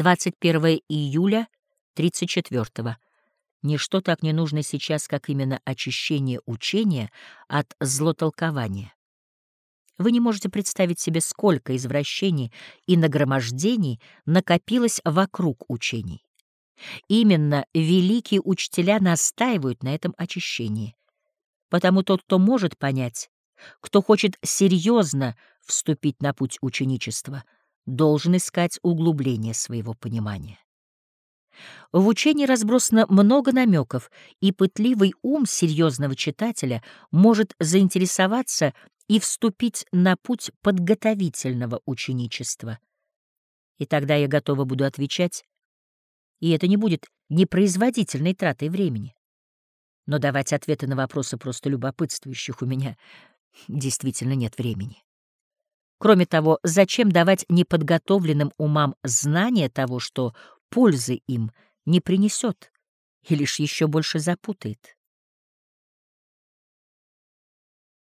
21 июля 34 -го. Ничто так не нужно сейчас, как именно очищение учения от злотолкования. Вы не можете представить себе, сколько извращений и нагромождений накопилось вокруг учений. Именно великие учителя настаивают на этом очищении. Потому тот, кто может понять, кто хочет серьезно вступить на путь ученичества, должен искать углубление своего понимания. В учении разбросано много намеков, и пытливый ум серьезного читателя может заинтересоваться и вступить на путь подготовительного ученичества. И тогда я готова буду отвечать, и это не будет непроизводительной тратой времени. Но давать ответы на вопросы просто любопытствующих у меня действительно нет времени. Кроме того, зачем давать неподготовленным умам знания того, что пользы им не принесет и лишь еще больше запутает?